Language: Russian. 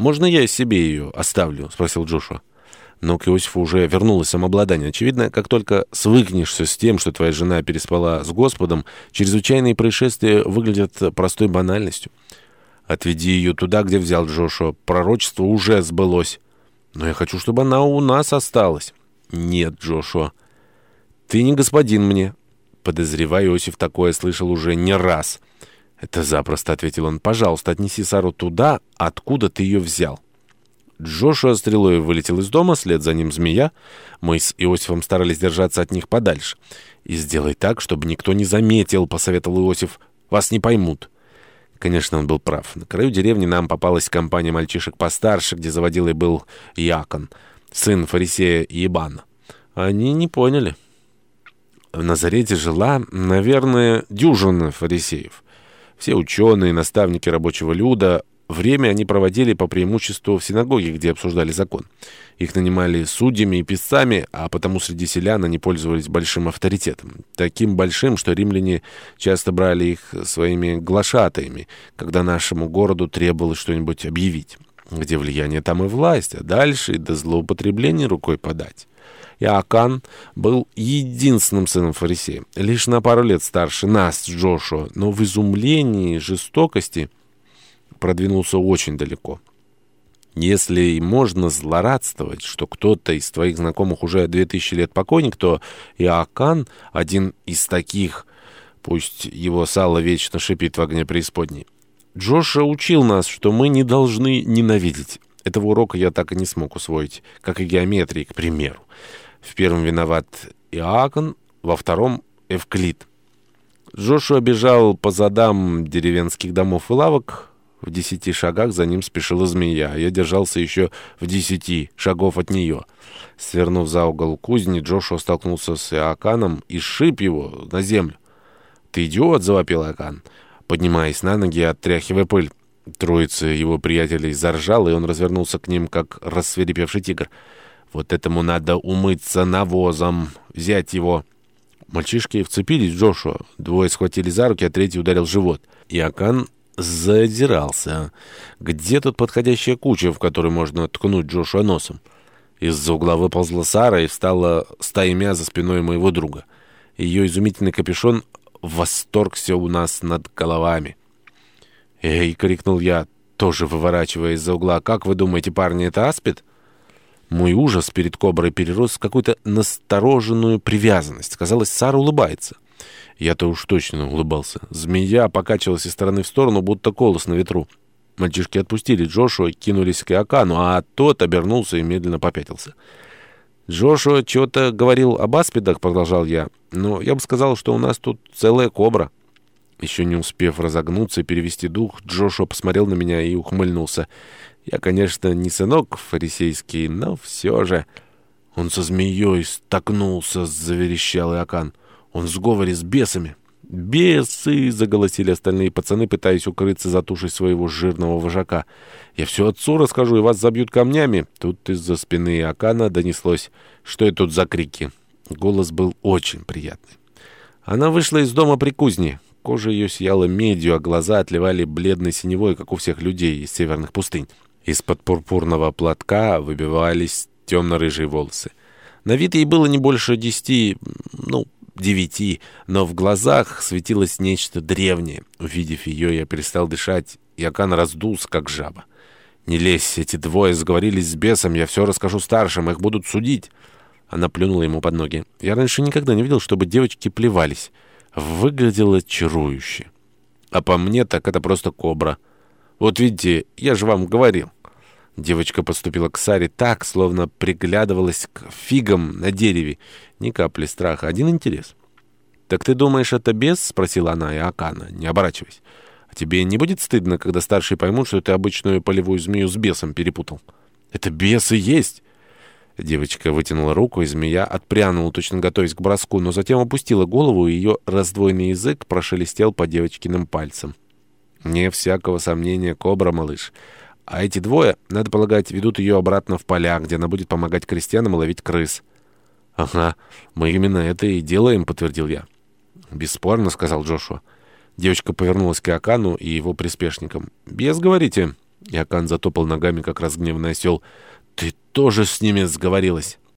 «Можно я себе ее оставлю?» — спросил Джошуа. Но к Иосифу уже вернулось самообладание. Очевидно, как только свыкнешься с тем, что твоя жена переспала с Господом, чрезвычайные происшествия выглядят простой банальностью. «Отведи ее туда, где взял Джошуа. Пророчество уже сбылось. Но я хочу, чтобы она у нас осталась». «Нет, Джошуа, ты не господин мне». Подозревая, Иосиф такое слышал уже не раз. «Это запросто», — ответил он. «Пожалуйста, отнеси Сару туда, откуда ты ее взял». Джошуа стрелой вылетел из дома, след за ним змея. Мы с Иосифом старались держаться от них подальше. «И сделай так, чтобы никто не заметил», — посоветовал Иосиф. «Вас не поймут». Конечно, он был прав. На краю деревни нам попалась компания мальчишек постарше, где заводилой был Якон, сын фарисея Ебана. Они не поняли. В Назарете жила, наверное, дюжина фарисеев. Все ученые, наставники рабочего люда, Время они проводили по преимуществу в синагоге, где обсуждали закон. Их нанимали судьями и писцами, а потому среди селян они пользовались большим авторитетом. Таким большим, что римляне часто брали их своими глашатаями, когда нашему городу требовалось что-нибудь объявить. Где влияние, там и власть, а дальше до злоупотребления рукой подать. Иоакан был единственным сыном фарисея, лишь на пару лет старше нас Джошуа, но в изумлении жестокости – продвинулся очень далеко. Если и можно злорадствовать, что кто-то из твоих знакомых уже две тысячи лет покойник, то Иоакан один из таких, пусть его сало вечно шипит в огне преисподней. Джоша учил нас, что мы не должны ненавидеть. Этого урока я так и не смог усвоить, как и геометрии, к примеру. В первом виноват Иоакан, во втором — Эвклид. Джошуа бежал по задам деревенских домов и лавок, в десяти шагах за ним спешила змея, а я держался еще в десяти шагов от нее. Свернув за угол кузни, Джошуа столкнулся с Иоаканом и шип его на землю. «Ты идиот!» — завопил Иоакан, поднимаясь на ноги и отряхивая пыль. Троица его приятелей заржала, и он развернулся к ним, как рассверепевший тигр. «Вот этому надо умыться навозом, взять его!» Мальчишки вцепились в Джошуа. Двое схватили за руки, а третий ударил в живот. Иоакан задирался. Где тут подходящая куча, в которой можно ткнуть Джошуа носом? Из-за угла выползла Сара и встала стаймя за спиной моего друга. Ее изумительный капюшон восторгся у нас над головами. «Эй!» — крикнул я, тоже выворачивая из-за угла. «Как вы думаете, парни, это аспид?» Мой ужас перед коброй перерос в какую-то настороженную привязанность. Казалось, Сара улыбается. Я-то уж точно улыбался. Змея покачивалась из стороны в сторону, будто колос на ветру. Мальчишки отпустили Джошуа, кинулись к Иокану, а тот обернулся и медленно попятился. «Джошуа что-то говорил об аспидах», — продолжал я. «Но я бы сказал, что у нас тут целая кобра». Еще не успев разогнуться и перевести дух, Джошуа посмотрел на меня и ухмыльнулся. «Я, конечно, не сынок фарисейский, но все же...» Он со змеей столкнулся, — заверещал Иокан. Он в сговоре с бесами. «Бесы!» — заголосили остальные пацаны, пытаясь укрыться за тушей своего жирного вожака. «Я все отцу расскажу, и вас забьют камнями!» Тут из-за спины Акана донеслось. «Что это тут за крики?» Голос был очень приятный. Она вышла из дома при кузне. Кожа ее сияла медью, а глаза отливали бледной синевой, как у всех людей из северных пустынь. Из-под пурпурного платка выбивались темно-рыжие волосы. На вид ей было не больше десяти, ну, девяти, но в глазах светилось нечто древнее. Увидев ее, я перестал дышать, и Акан раздулся, как жаба. «Не лезь, эти двое сговорились с бесом, я все расскажу старшим, их будут судить». Она плюнула ему под ноги. Я раньше никогда не видел, чтобы девочки плевались. Выглядело чарующе. А по мне так это просто кобра. Вот видите, я же вам говорил. Девочка подступила к Саре так, словно приглядывалась к фигам на дереве. Ни капли страха, один интерес. «Так ты думаешь, это бес?» — спросила она Иоакана, не оборачиваясь. «А тебе не будет стыдно, когда старшие поймут, что ты обычную полевую змею с бесом перепутал?» «Это бес и есть!» Девочка вытянула руку, и змея отпрянула, точно готовясь к броску, но затем опустила голову, и ее раздвоенный язык прошелестел по девочкиным пальцам. «Не всякого сомнения, кобра, малыш». А эти двое, надо полагать, ведут ее обратно в поля, где она будет помогать крестьянам ловить крыс. «Ага, мы именно это и делаем», — подтвердил я. «Бесспорно», — сказал Джошуа. Девочка повернулась к Акану и его приспешникам. «Без, говорите?» Иоганн затопал ногами, как разгневанный осел. «Ты тоже с ними сговорилась?»